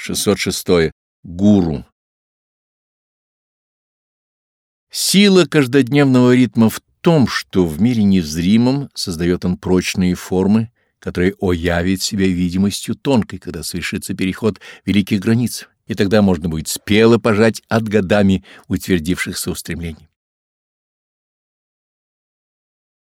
606. Гуру. Сила каждодневного ритма в том, что в мире незримом создает он прочные формы, которые оявят себя видимостью тонкой, когда совершится переход великих границ, и тогда можно будет спело пожать от годами утвердившихся устремлений.